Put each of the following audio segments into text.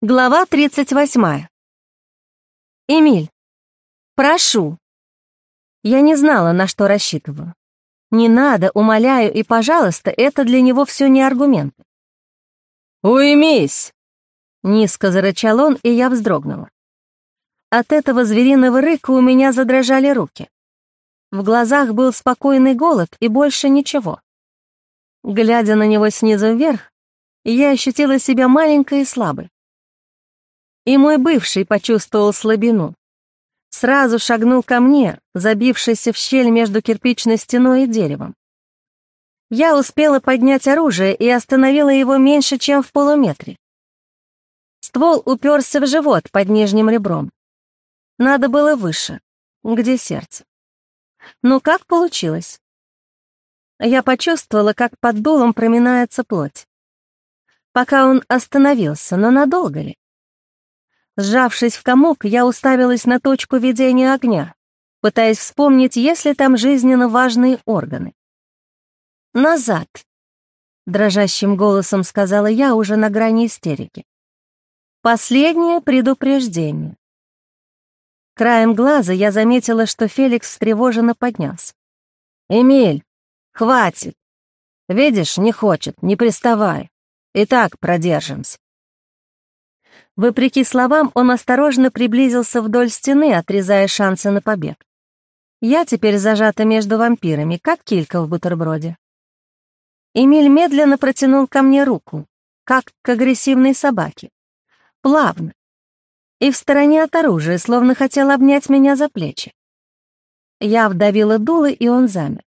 Глава 38. Эмиль, прошу. Я не знала, на что рассчитываю. Не надо, умоляю и, пожалуйста, это для него все не аргумент. «Уймись!» — низко зарычал он, и я вздрогнула. От этого звериного рыка у меня задрожали руки. В глазах был спокойный голод и больше ничего. Глядя на него снизу вверх, я ощутила себя маленькой и слабой. И мой бывший почувствовал слабину. Сразу шагнул ко мне, забившийся в щель между кирпичной стеной и деревом. Я успела поднять оружие и остановила его меньше, чем в полуметре. Ствол уперся в живот под нижним ребром. Надо было выше, где сердце. Но как получилось? Я почувствовала, как под дулом проминается плоть. Пока он остановился, но надолго ли? Сжавшись в комок, я уставилась на точку ведения огня, пытаясь вспомнить, есть ли там жизненно важные органы. «Назад!» — дрожащим голосом сказала я уже на грани истерики. «Последнее предупреждение». Краем глаза я заметила, что Феликс встревоженно поднялся. «Эмиль, хватит! Видишь, не хочет, не приставай. И так продержимся». Вопреки словам, он осторожно приблизился вдоль стены, отрезая шансы на побег. Я теперь зажата между вампирами, как килька в бутерброде. Эмиль медленно протянул ко мне руку, как к агрессивной собаке. Плавно. И в стороне от оружия, словно хотел обнять меня за плечи. Я вдавила дуло, и он замер.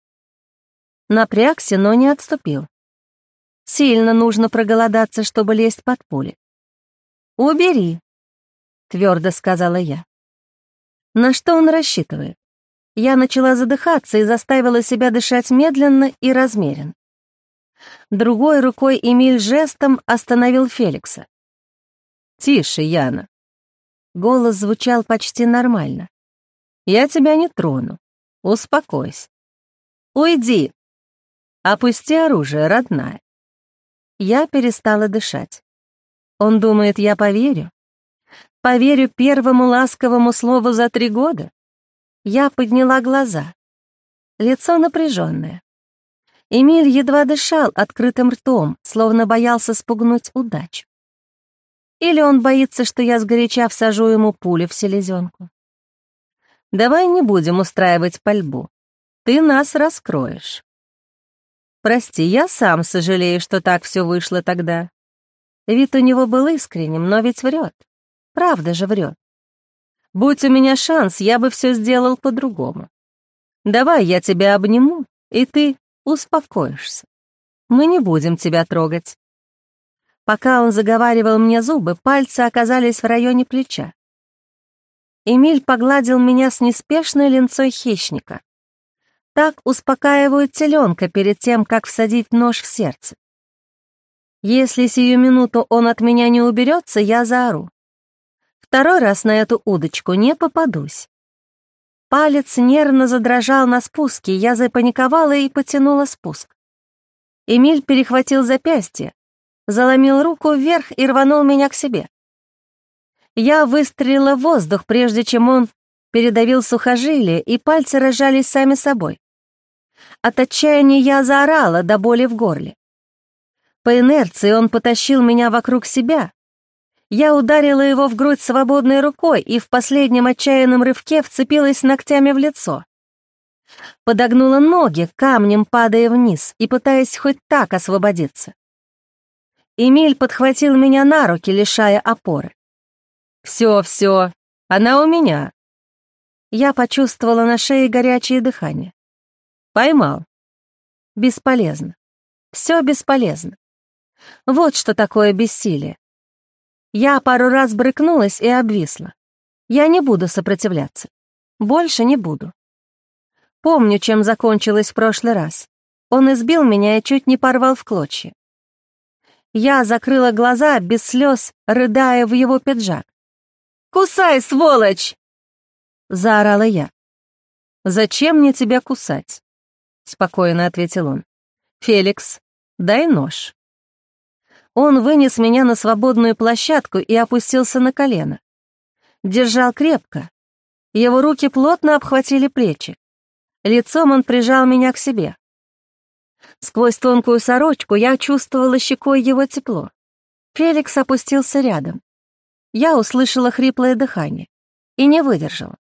Напрягся, но не отступил. Сильно нужно проголодаться, чтобы лезть под пули. «Убери», — твердо сказала я. На что он рассчитывает? Я начала задыхаться и заставила себя дышать медленно и размеренно. Другой рукой Эмиль жестом остановил Феликса. «Тише, Яна». Голос звучал почти нормально. «Я тебя не трону. Успокойся. Уйди. Опусти оружие, родная». Я перестала дышать. Он думает, я поверю? Поверю первому ласковому слову за три года? Я подняла глаза. Лицо напряженное. Эмиль едва дышал открытым ртом, словно боялся спугнуть удачу. Или он боится, что я сгоряча всажу ему пули в селезенку. Давай не будем устраивать пальбу. Ты нас раскроешь. Прости, я сам сожалею, что так все вышло тогда. Вид у него был искренним, но ведь врет. Правда же врет. Будь у меня шанс, я бы все сделал по-другому. Давай я тебя обниму, и ты успокоишься. Мы не будем тебя трогать. Пока он заговаривал мне зубы, пальцы оказались в районе плеча. Эмиль погладил меня с неспешной линцой хищника. Так успокаивают теленка перед тем, как всадить нож в сердце. Если сию минуту он от меня не уберется, я заору. Второй раз на эту удочку не попадусь. Палец нервно задрожал на спуске, я запаниковала и потянула спуск. Эмиль перехватил запястье, заломил руку вверх и рванул меня к себе. Я выстрелила в воздух, прежде чем он передавил сухожилие, и пальцы разжались сами собой. От отчаяния я заорала до боли в горле. По инерции он потащил меня вокруг себя. Я ударила его в грудь свободной рукой и в последнем отчаянном рывке вцепилась ногтями в лицо. Подогнула ноги, камнем падая вниз и пытаясь хоть так освободиться. Эмиль подхватил меня на руки, лишая опоры. «Все, все, она у меня». Я почувствовала на шее горячее дыхание. Поймал. Бесполезно. Все бесполезно. Вот что такое бессилие. Я пару раз брыкнулась и обвисла. Я не буду сопротивляться. Больше не буду. Помню, чем закончилось в прошлый раз. Он избил меня и чуть не порвал в клочья. Я закрыла глаза, без слез, рыдая в его пиджак. «Кусай, сволочь!» — заорала я. «Зачем мне тебя кусать?» — спокойно ответил он. «Феликс, дай нож». Он вынес меня на свободную площадку и опустился на колено. Держал крепко. Его руки плотно обхватили плечи. Лицом он прижал меня к себе. Сквозь тонкую сорочку я чувствовала щекой его тепло. Феликс опустился рядом. Я услышала хриплое дыхание и не выдержала.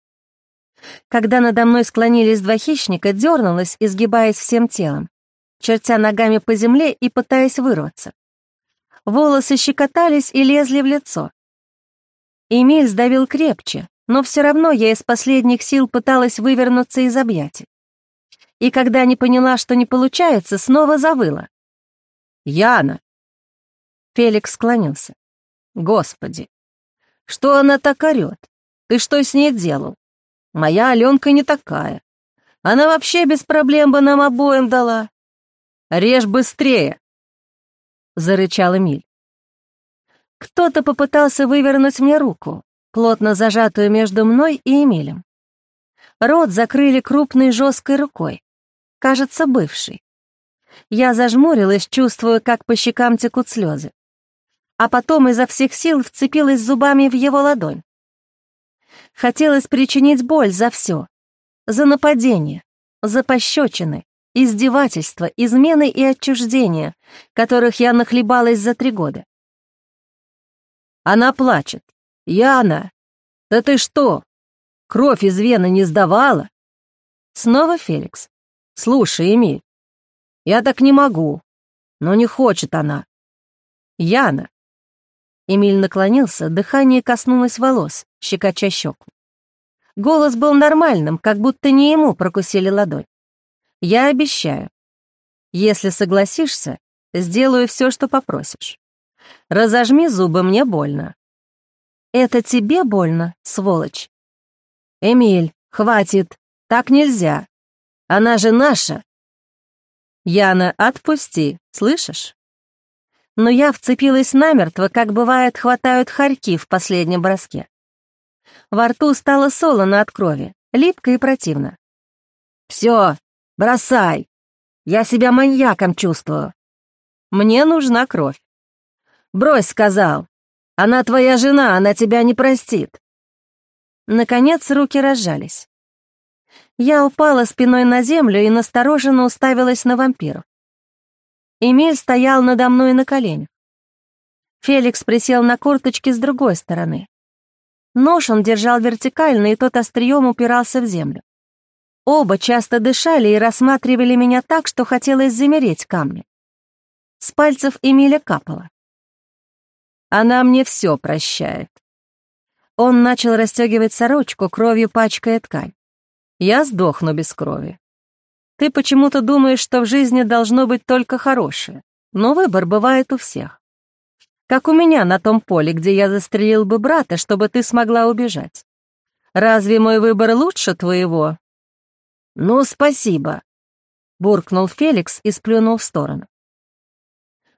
Когда надо мной склонились два хищника, дернулась, изгибаясь всем телом, чертя ногами по земле и пытаясь вырваться. Волосы щекотались и лезли в лицо. Эмиль сдавил крепче, но все равно я из последних сил пыталась вывернуться из объятий. И когда не поняла, что не получается, снова завыла. «Яна!» Феликс склонился. «Господи! Что она так орёт? Ты что с ней делал? Моя Аленка не такая. Она вообще без проблем бы нам обоим дала. Режь быстрее!» — зарычал Эмиль. Кто-то попытался вывернуть мне руку, плотно зажатую между мной и Эмилем. Рот закрыли крупной жесткой рукой, кажется, бывшей. Я зажмурилась, чувствуя, как по щекам текут слезы. А потом изо всех сил вцепилась зубами в его ладонь. Хотелось причинить боль за все. За нападение, за пощечины, издевательства, измены и отчуждения, которых я нахлебалась за три года. Она плачет. «Яна, да ты что, кровь из вены не сдавала?» Снова Феликс. «Слушай, Эмиль, я так не могу, но не хочет она. Яна». Эмиль наклонился, дыхание коснулось волос, щекоча щеку. Голос был нормальным, как будто не ему прокусили ладонь. Я обещаю. Если согласишься, сделаю все, что попросишь. Разожми зубы, мне больно». «Это тебе больно, сволочь?» «Эмиль, хватит, так нельзя. Она же наша». «Яна, отпусти, слышишь?» Но я вцепилась намертво, как бывает хватают хорьки в последнем броске. Во рту стало солоно от крови, липко и противно. «Все, бросай! Я себя маньяком чувствую. Мне нужна кровь. «Брось», — сказал. «Она твоя жена, она тебя не простит». Наконец руки разжались. Я упала спиной на землю и настороженно уставилась на вампиров. Эмиль стоял надо мной на коленях. Феликс присел на корточки с другой стороны. Нож он держал вертикально, и тот острием упирался в землю. Оба часто дышали и рассматривали меня так, что хотелось замереть камнем. С пальцев Эмиля капало. Она мне все прощает. Он начал расстегивать сорочку, кровью пачкая ткань. Я сдохну без крови. Ты почему-то думаешь, что в жизни должно быть только хорошее, но выбор бывает у всех. Как у меня на том поле, где я застрелил бы брата, чтобы ты смогла убежать. Разве мой выбор лучше твоего? Ну, спасибо, буркнул Феликс и сплюнул в сторону.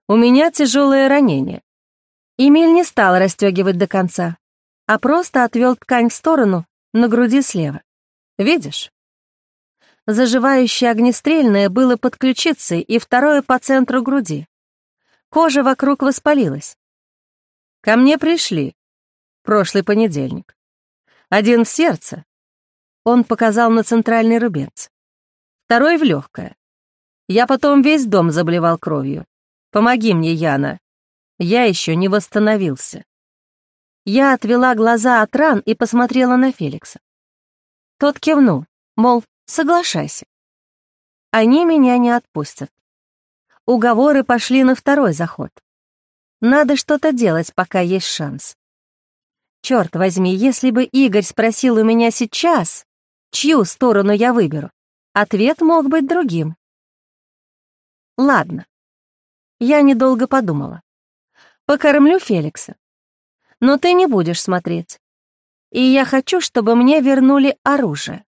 У меня тяжелое ранение. Эмиль не стал расстегивать до конца, а просто отвел ткань в сторону на груди слева. Видишь? Заживающее огнестрельное было под ключицей и второе по центру груди. Кожа вокруг воспалилась. Ко мне пришли. Прошлый понедельник. Один в сердце. Он показал на центральный рубец. Второй в легкое. Я потом весь дом заблевал кровью. Помоги мне, Яна. Я еще не восстановился. Я отвела глаза от ран и посмотрела на Феликса. Тот кивнул, мол, соглашайся. Они меня не отпустят. Уговоры пошли на второй заход. Надо что-то делать, пока есть шанс. Черт возьми, если бы Игорь спросил у меня сейчас, чью сторону я выберу, ответ мог быть другим. Ладно. Я недолго подумала. Покормлю Феликса. Но ты не будешь смотреть. И я хочу, чтобы мне вернули оружие.